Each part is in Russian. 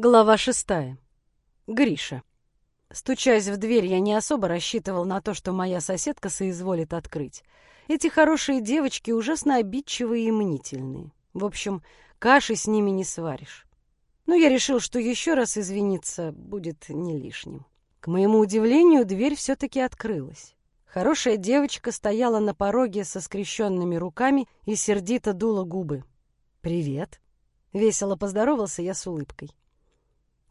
Глава шестая. Гриша. Стучась в дверь, я не особо рассчитывал на то, что моя соседка соизволит открыть. Эти хорошие девочки ужасно обидчивые и мнительные. В общем, каши с ними не сваришь. Но я решил, что еще раз извиниться будет не лишним. К моему удивлению, дверь все-таки открылась. Хорошая девочка стояла на пороге со скрещенными руками и сердито дула губы. «Привет!» — весело поздоровался я с улыбкой.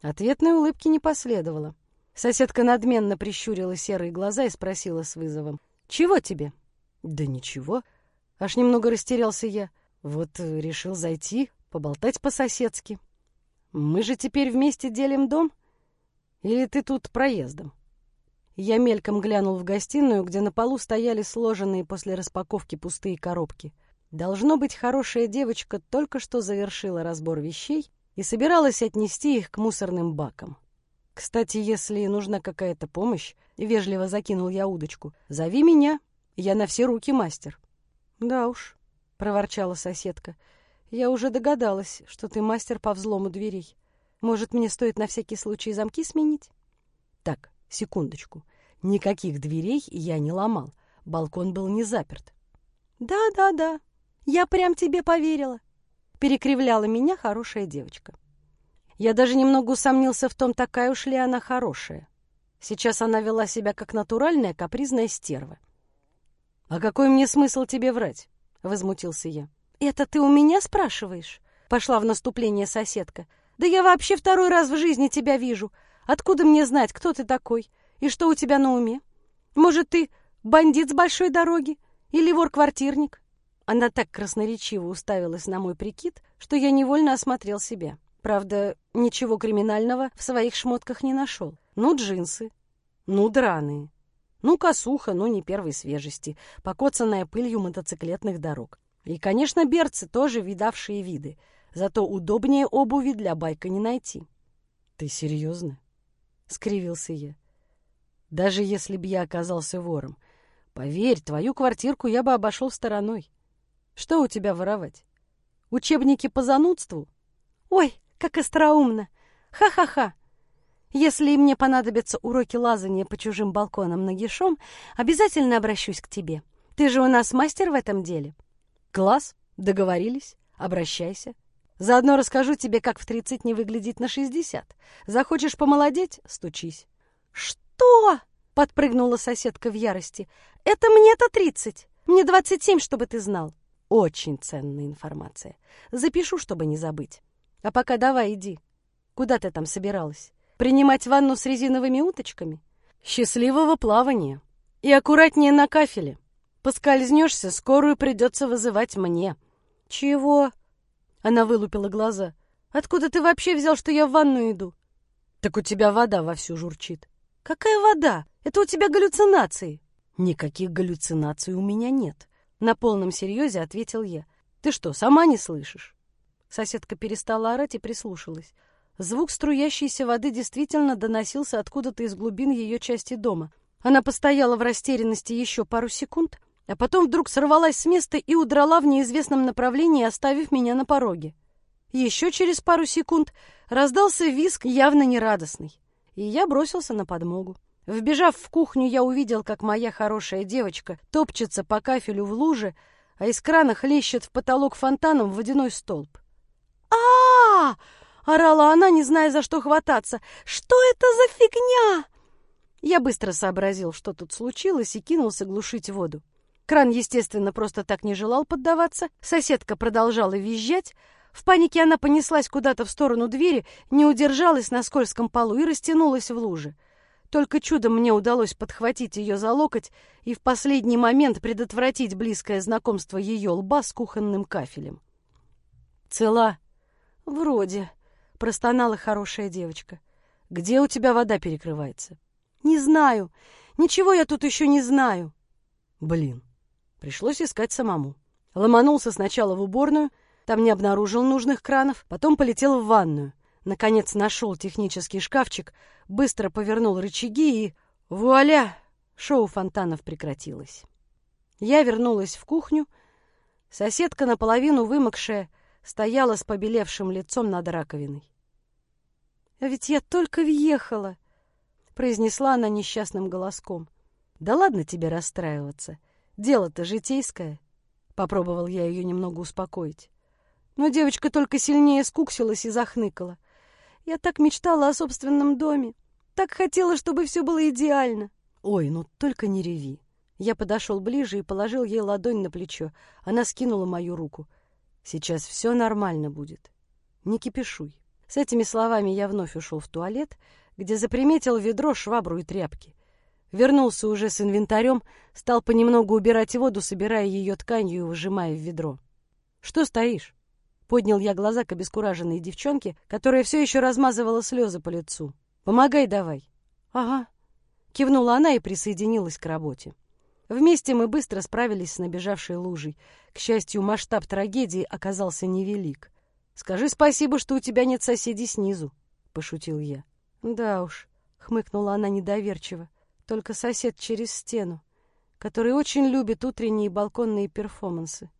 Ответной улыбки не последовало. Соседка надменно прищурила серые глаза и спросила с вызовом. «Чего тебе?» «Да ничего». Аж немного растерялся я. Вот э, решил зайти, поболтать по-соседски. «Мы же теперь вместе делим дом? Или ты тут проездом?» Я мельком глянул в гостиную, где на полу стояли сложенные после распаковки пустые коробки. Должно быть, хорошая девочка только что завершила разбор вещей и собиралась отнести их к мусорным бакам. «Кстати, если нужна какая-то помощь, — вежливо закинул я удочку, — зови меня, я на все руки мастер». «Да уж», — проворчала соседка, — «я уже догадалась, что ты мастер по взлому дверей. Может, мне стоит на всякий случай замки сменить?» «Так, секундочку. Никаких дверей я не ломал. Балкон был не заперт». «Да-да-да, я прям тебе поверила перекривляла меня хорошая девочка. Я даже немного усомнился в том, такая уж ли она хорошая. Сейчас она вела себя как натуральная капризная стерва. «А какой мне смысл тебе врать?» — возмутился я. «Это ты у меня спрашиваешь?» — пошла в наступление соседка. «Да я вообще второй раз в жизни тебя вижу. Откуда мне знать, кто ты такой и что у тебя на уме? Может, ты бандит с большой дороги или вор-квартирник?» Она так красноречиво уставилась на мой прикид, что я невольно осмотрел себя. Правда, ничего криминального в своих шмотках не нашел. Ну, джинсы, ну, драные, ну, косуха, но не первой свежести, покоцанная пылью мотоциклетных дорог. И, конечно, берцы тоже видавшие виды, зато удобнее обуви для байка не найти. — Ты серьезно? — скривился я. — Даже если б я оказался вором, поверь, твою квартирку я бы обошел стороной. Что у тебя воровать? Учебники по занудству? Ой, как остроумно! Ха-ха-ха! Если мне понадобятся уроки лазания по чужим балконам нагишом, обязательно обращусь к тебе. Ты же у нас мастер в этом деле. Класс, договорились, обращайся. Заодно расскажу тебе, как в тридцать не выглядеть на шестьдесят. Захочешь помолодеть — стучись. Что? — подпрыгнула соседка в ярости. Это мне-то тридцать. Мне двадцать семь, чтобы ты знал. Очень ценная информация. Запишу, чтобы не забыть. А пока давай иди. Куда ты там собиралась? Принимать ванну с резиновыми уточками? Счастливого плавания. И аккуратнее на кафеле. Поскользнешься, скорую придется вызывать мне. Чего? Она вылупила глаза. Откуда ты вообще взял, что я в ванну иду? Так у тебя вода вовсю журчит. Какая вода? Это у тебя галлюцинации. Никаких галлюцинаций у меня нет. На полном серьезе ответил я. «Ты что, сама не слышишь?» Соседка перестала орать и прислушалась. Звук струящейся воды действительно доносился откуда-то из глубин ее части дома. Она постояла в растерянности еще пару секунд, а потом вдруг сорвалась с места и удрала в неизвестном направлении, оставив меня на пороге. Еще через пару секунд раздался визг явно нерадостный, и я бросился на подмогу. Вбежав в кухню, я увидел, как моя хорошая девочка топчется по кафелю в луже, а из крана хлещет в потолок фонтаном водяной столб. а, -а, -а орала она, не зная, за что хвататься. «Что это за фигня?» Я быстро сообразил, что тут случилось, и кинулся глушить воду. Кран, естественно, просто так не желал поддаваться. Соседка продолжала визжать. В панике она понеслась куда-то в сторону двери, не удержалась на скользком полу и растянулась в луже. Только чудом мне удалось подхватить ее за локоть и в последний момент предотвратить близкое знакомство ее лба с кухонным кафелем. «Цела?» «Вроде», — простонала хорошая девочка. «Где у тебя вода перекрывается?» «Не знаю. Ничего я тут еще не знаю». «Блин, пришлось искать самому». Ломанулся сначала в уборную, там не обнаружил нужных кранов, потом полетел в ванную. Наконец нашел технический шкафчик, быстро повернул рычаги и... Вуаля! Шоу фонтанов прекратилось. Я вернулась в кухню. Соседка, наполовину вымокшая, стояла с побелевшим лицом над раковиной. «А ведь я только въехала!» — произнесла она несчастным голоском. «Да ладно тебе расстраиваться. Дело-то житейское». Попробовал я ее немного успокоить. Но девочка только сильнее скуксилась и захныкала. «Я так мечтала о собственном доме. Так хотела, чтобы все было идеально». «Ой, ну только не реви». Я подошел ближе и положил ей ладонь на плечо. Она скинула мою руку. «Сейчас все нормально будет. Не кипишуй». С этими словами я вновь ушел в туалет, где заприметил ведро, швабру и тряпки. Вернулся уже с инвентарем, стал понемногу убирать воду, собирая ее тканью и выжимая в ведро. «Что стоишь?» Поднял я глаза к обескураженной девчонке, которая все еще размазывала слезы по лицу. «Помогай давай». «Ага», — кивнула она и присоединилась к работе. Вместе мы быстро справились с набежавшей лужей. К счастью, масштаб трагедии оказался невелик. «Скажи спасибо, что у тебя нет соседей снизу», — пошутил я. «Да уж», — хмыкнула она недоверчиво, — «только сосед через стену, который очень любит утренние балконные перформансы».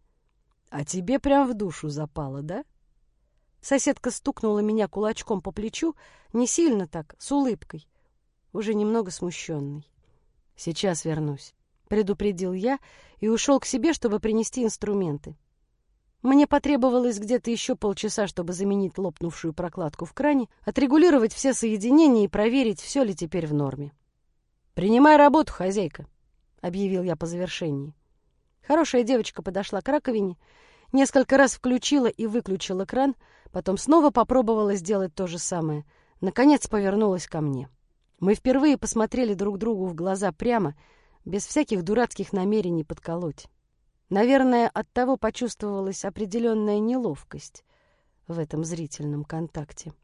«А тебе прям в душу запало, да?» Соседка стукнула меня кулачком по плечу, не сильно так, с улыбкой, уже немного смущенной. «Сейчас вернусь», — предупредил я и ушел к себе, чтобы принести инструменты. Мне потребовалось где-то еще полчаса, чтобы заменить лопнувшую прокладку в кране, отрегулировать все соединения и проверить, все ли теперь в норме. «Принимай работу, хозяйка», — объявил я по завершении. Хорошая девочка подошла к раковине, несколько раз включила и выключила кран, потом снова попробовала сделать то же самое. Наконец повернулась ко мне. Мы впервые посмотрели друг другу в глаза прямо, без всяких дурацких намерений подколоть. Наверное, от того почувствовалась определенная неловкость в этом зрительном контакте.